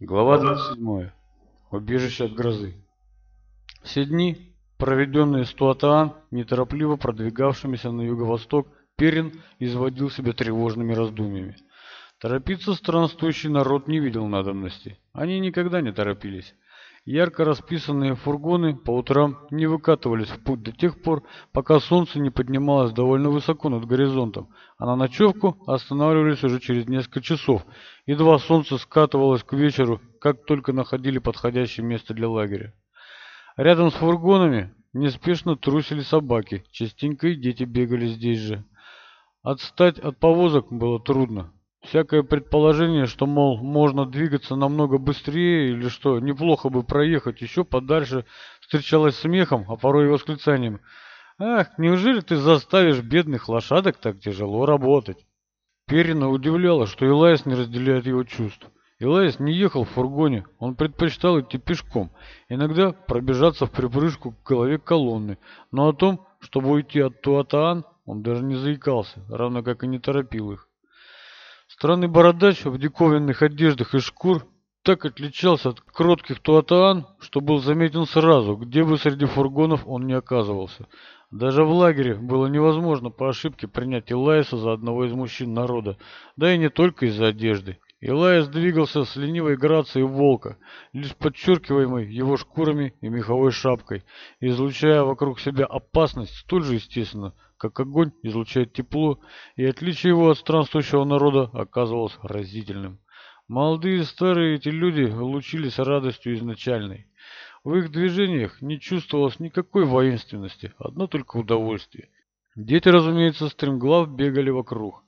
Глава 27. Убежище от грозы. Все дни, проведенные с Туатаан, неторопливо продвигавшимися на юго-восток, Перин изводил себя тревожными раздумьями. Торопиться странствующий народ не видел надобности. Они никогда не торопились. Ярко расписанные фургоны по утрам не выкатывались в путь до тех пор, пока солнце не поднималось довольно высоко над горизонтом, а на ночевку останавливались уже через несколько часов. Едва солнце скатывалось к вечеру, как только находили подходящее место для лагеря. Рядом с фургонами неспешно трусили собаки, частенько и дети бегали здесь же. Отстать от повозок было трудно, всякое предположение, что, мол, можно двигаться намного быстрее или что неплохо бы проехать еще подальше, встречалось смехом, а порой и восклицанием. «Ах, неужели ты заставишь бедных лошадок так тяжело работать?» Перина удивляла, что Элайс не разделяет его чувств. Элайс не ехал в фургоне, он предпочитал идти пешком, иногда пробежаться в припрыжку к голове колонны, но о том, чтобы уйти от Туатаан, он даже не заикался, равно как и не торопил их. Странный бородач в диковинных одеждах и шкур так отличался от кротких туатаан, что был заметен сразу, где бы среди фургонов он не оказывался. Даже в лагере было невозможно по ошибке принять Илайса за одного из мужчин народа, да и не только из-за одежды. Илайс двигался с ленивой грацией волка, лишь подчеркиваемой его шкурами и меховой шапкой, излучая вокруг себя опасность столь же естественно, как огонь излучает тепло, и отличие его от странствующего народа оказывалось разительным. Молодые и старые эти люди лучились радостью изначальной. В их движениях не чувствовалось никакой воинственности, одно только удовольствие. Дети, разумеется, стремглав бегали вокруг.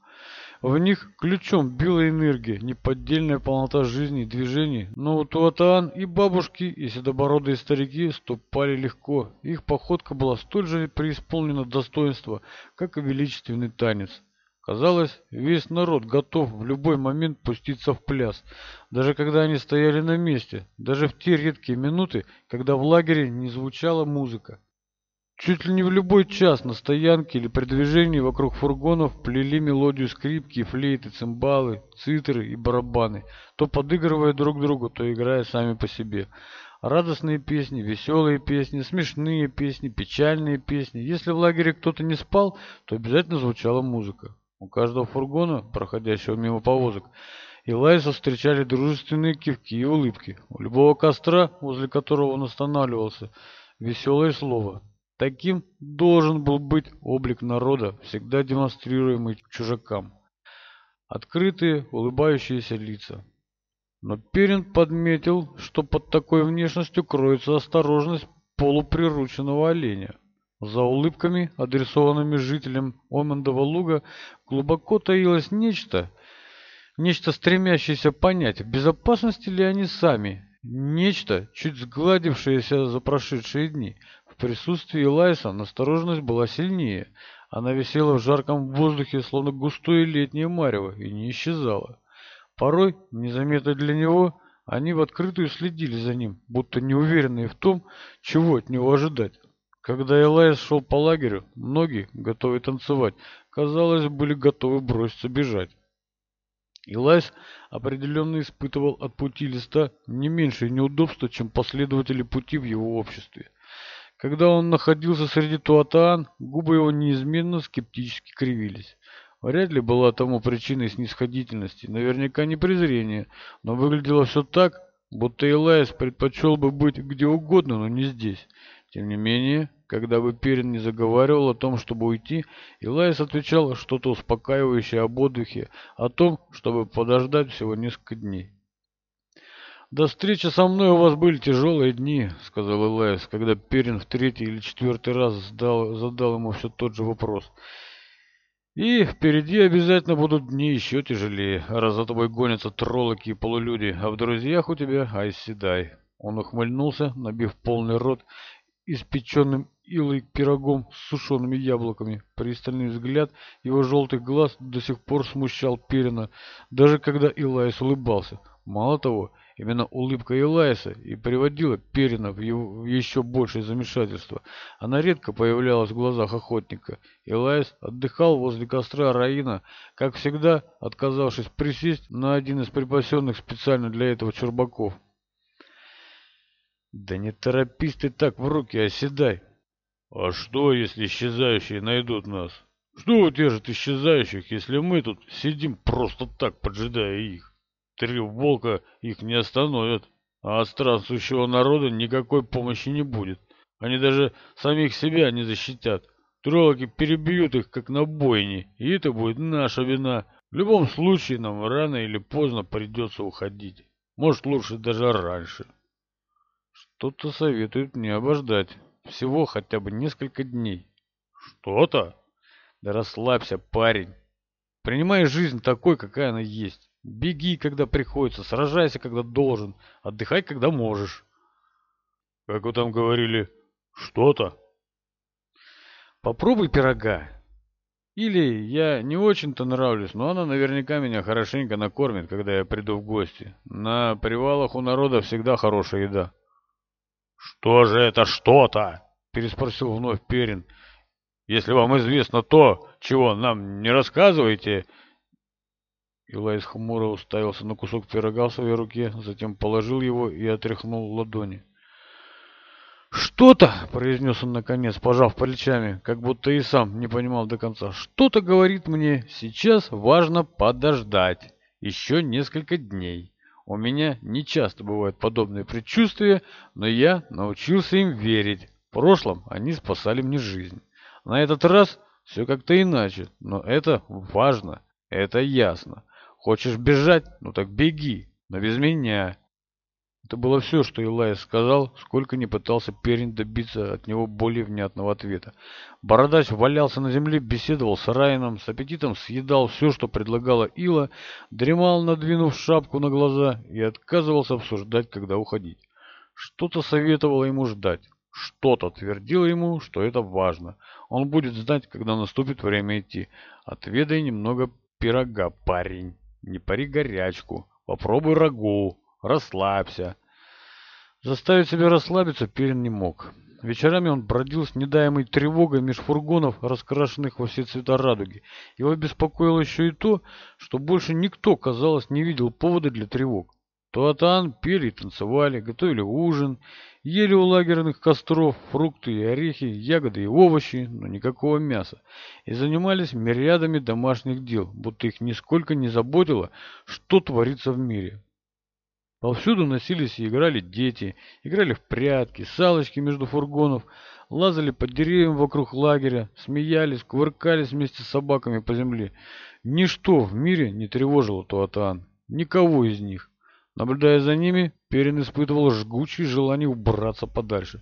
В них ключом била энергия, неподдельная полнота жизни и движений. Но у Туатаан и бабушки, и седобородые старики ступали легко. Их походка была столь же преисполнена достоинства, как и величественный танец. Казалось, весь народ готов в любой момент пуститься в пляс, даже когда они стояли на месте, даже в те редкие минуты, когда в лагере не звучала музыка. Чуть ли не в любой час на стоянке или при движении вокруг фургонов плели мелодию скрипки, флейты, цимбалы, цитры и барабаны, то подыгрывая друг другу, то играя сами по себе. Радостные песни, веселые песни, смешные песни, печальные песни. Если в лагере кто-то не спал, то обязательно звучала музыка. У каждого фургона, проходящего мимо повозок, и Элайса встречали дружественные кивки и улыбки. У любого костра, возле которого он останавливался, веселое слово Таким должен был быть облик народа, всегда демонстрируемый чужакам. Открытые, улыбающиеся лица. Но Перин подметил, что под такой внешностью кроется осторожность полуприрученного оленя. За улыбками, адресованными жителям Омендова луга, глубоко таилось нечто, нечто стремящееся понять, в безопасности ли они сами, нечто, чуть сгладившееся за прошедшие дни – присутствии Лайса настороженность была сильнее. Она висела в жарком воздухе, словно густое летнее марево, и не исчезала. Порой, незаметно для него, они в открытую следили за ним, будто неуверенные в том, чего от него ожидать. Когда Элайс шел по лагерю, многие, готовые танцевать, казалось, были готовы броситься бежать. Элайс определенно испытывал от пути листа не меньшее неудобство, чем последователи пути в его обществе когда он находился среди туатан, губы его неизменно скептически кривились. Вряд ли была тому причиной снисходительности, наверняка не презрение, но выглядело все так, будто Элайс предпочел бы быть где угодно, но не здесь. Тем не менее, когда бы Перин не заговаривал о том, чтобы уйти, Элайс отвечал что-то успокаивающее об отдыхе, о том, чтобы подождать всего несколько дней. «До встречи со мной у вас были тяжелые дни», — сказал Элайс, когда Перин в третий или четвертый раз задал, задал ему все тот же вопрос. «И впереди обязательно будут дни еще тяжелее, раз за тобой гонятся троллоки и полулюди, а в друзьях у тебя айседай». Мало того, именно улыбка Элайса и приводила Перина в его еще большее замешательство. Она редко появлялась в глазах охотника. Элайс отдыхал возле костра Раина, как всегда отказавшись присесть на один из припасенных специально для этого чурбаков. «Да не торопись ты так в руки, оседай!» «А что, если исчезающие найдут нас?» Что удержит исчезающих, если мы тут сидим просто так, поджидая их? Три тревога их не остановят, а от странствующего народа никакой помощи не будет. Они даже самих себя не защитят. Троллоки перебьют их, как на бойне, и это будет наша вина. В любом случае нам рано или поздно придется уходить. Может, лучше даже раньше. Что-то советуют мне обождать. Всего хотя бы несколько дней. Что-то? Да расслабься, парень. Принимай жизнь такой, какая она есть. Беги, когда приходится, сражайся, когда должен, отдыхай, когда можешь. Как вы там говорили, что-то? Попробуй пирога. Или я не очень-то нравлюсь, но она наверняка меня хорошенько накормит, когда я приду в гости. На привалах у народа всегда хорошая еда. Что же это что-то? Переспросил вновь Перин. Если вам известно то, чего нам не рассказываете, Илайс хмуро уставился на кусок пирога в своей руке, затем положил его и отряхнул ладони. «Что-то!» — произнес он наконец, пожав плечами, как будто и сам не понимал до конца. «Что-то говорит мне, сейчас важно подождать. Еще несколько дней. У меня не часто бывают подобные предчувствия, но я научился им верить. В прошлом они спасали мне жизнь. На этот раз все как-то иначе, но это важно, это ясно. Хочешь бежать? Ну так беги, но без меня. Это было все, что Илай сказал, сколько не пытался Перин добиться от него более внятного ответа. Бородач валялся на земле, беседовал с Райаном, с аппетитом съедал все, что предлагала Ила, дремал, надвинув шапку на глаза, и отказывался обсуждать, когда уходить. Что-то советовало ему ждать, что-то твердило ему, что это важно. Он будет знать, когда наступит время идти. Отведай немного пирога, парень. Не пари горячку, попробуй рагу, расслабься. Заставить себя расслабиться Перин не мог. Вечерами он бродил с недаемой тревогой меж фургонов, раскрашенных во все цвета радуги. Его беспокоило еще и то, что больше никто, казалось, не видел повода для тревог. Туатан пели и танцевали, готовили ужин, Ели у лагерных костров фрукты и орехи, ягоды и овощи, но никакого мяса. И занимались мириадами домашних дел, будто их нисколько не заботило, что творится в мире. Повсюду носились и играли дети, играли в прятки, салочки между фургонов, лазали под деревьям вокруг лагеря, смеялись, кувыркались вместе с собаками по земле. Ничто в мире не тревожило Туатан, никого из них. Наблюдая за ними, Перин испытывал жгучее желание убраться подальше.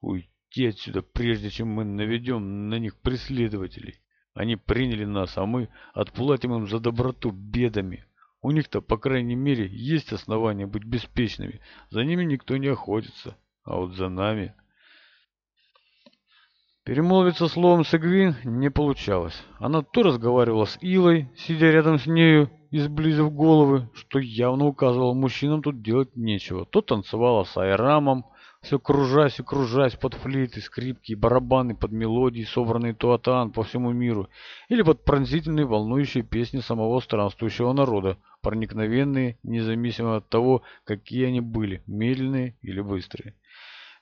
Уйти отсюда, прежде чем мы наведем на них преследователей. Они приняли нас, а мы отплатим им за доброту бедами. У них-то, по крайней мере, есть основания быть беспечными. За ними никто не охотится, а вот за нами... Перемолвиться словом с Игвин не получалось. Она то разговаривала с Илой, сидя рядом с нею, изблизив головы, что явно указывало мужчинам тут делать нечего. То танцевала с айрамом, все кружась и кружась под флейты, скрипки и барабаны, под мелодии, собранные туатан по всему миру, или под пронзительные волнующие песни самого странствующего народа, проникновенные, независимо от того, какие они были, медленные или быстрые.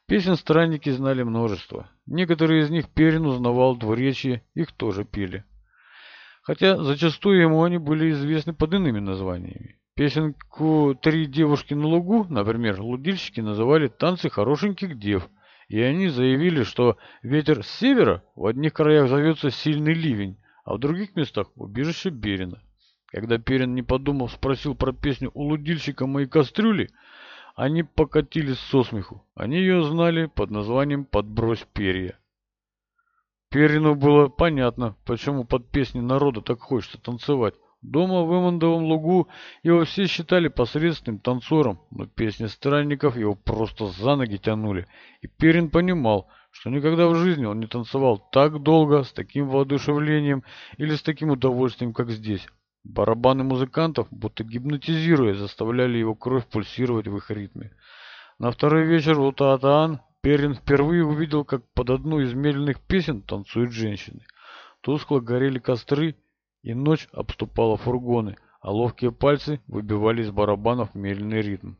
Песен странники знали множество. Некоторые из них Перин узнавал двуречье, их тоже пели хотя зачастую ему они были известны под иными названиями. Песенку «Три девушки на лугу», например, лудильщики называли «Танцы хорошеньких дев», и они заявили, что ветер с севера в одних краях зовется «Сильный ливень», а в других местах – убежище Берина. Когда Перин, не подумав, спросил про песню у лудильщика моей кастрюли, они покатились со смеху. Они ее знали под названием «Подбрось перья». Перину было понятно, почему под песни народа так хочется танцевать. Дома в Эмондовом лугу его все считали посредственным танцором, но песни странников его просто за ноги тянули. И Перин понимал, что никогда в жизни он не танцевал так долго, с таким воодушевлением или с таким удовольствием, как здесь. Барабаны музыкантов, будто гипнотизируя, заставляли его кровь пульсировать в их ритме. На второй вечер у Утаатаан Перин впервые увидел, как под одну из мельных песен танцуют женщины. Тускло горели костры, и ночь обступала фургоны, а ловкие пальцы выбивали из барабанов мельный ритм.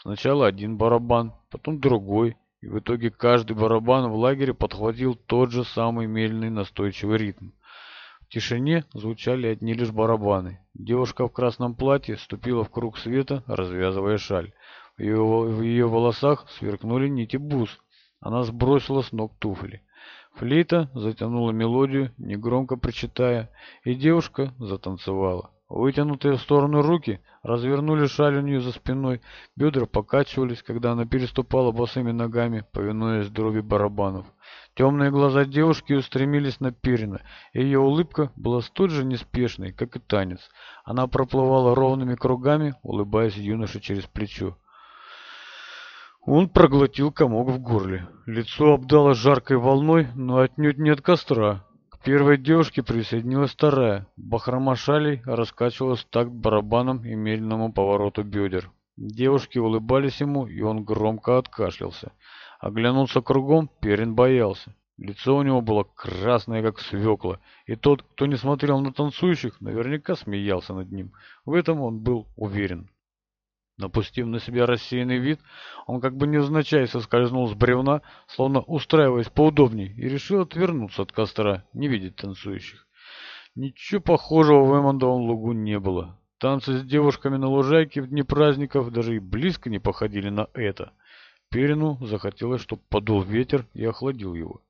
Сначала один барабан, потом другой, и в итоге каждый барабан в лагере подхватил тот же самый мельный настойчивый ритм. В тишине звучали одни лишь барабаны. Девушка в красном платье ступила в круг света, развязывая шаль. в ее волосах сверкнули нити бус, она сбросила с ног туфли. Флейта затянула мелодию, негромко прочитая, и девушка затанцевала. Вытянутые в сторону руки развернули шаль у нее за спиной, бедра покачивались, когда она переступала босыми ногами, повинуясь дроби барабанов. Темные глаза девушки устремились на Перина, и ее улыбка была столь же неспешной, как и танец. Она проплывала ровными кругами, улыбаясь юноше через плечо он проглотил комок в горле. Лицо обдало жаркой волной, но отнюдь не от костра. К первой девушке присоединилась вторая. Бахрома шалей раскачивалась так барабаном и медленному повороту бедер. Девушки улыбались ему, и он громко откашлялся. Оглянулся кругом, Перин боялся. Лицо у него было красное, как свекла, и тот, кто не смотрел на танцующих, наверняка смеялся над ним. В этом он был уверен. Напустив на себя рассеянный вид, он как бы невзначай соскользнул с бревна, словно устраиваясь поудобнее, и решил отвернуться от костра, не видеть танцующих. Ничего похожего в Эммондовом лугу не было. Танцы с девушками на лужайке в дни праздников даже и близко не походили на это. Перину захотелось, чтобы подул ветер и охладил его.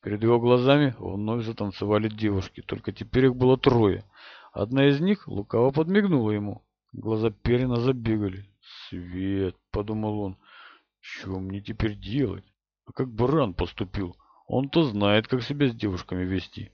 Перед его глазами вновь затанцевали девушки, только теперь их было трое. Одна из них лукаво подмигнула ему. Глаза Перина забегали. «Свет!» — подумал он. «Чего мне теперь делать? А как Баран поступил? Он-то знает, как себя с девушками вести.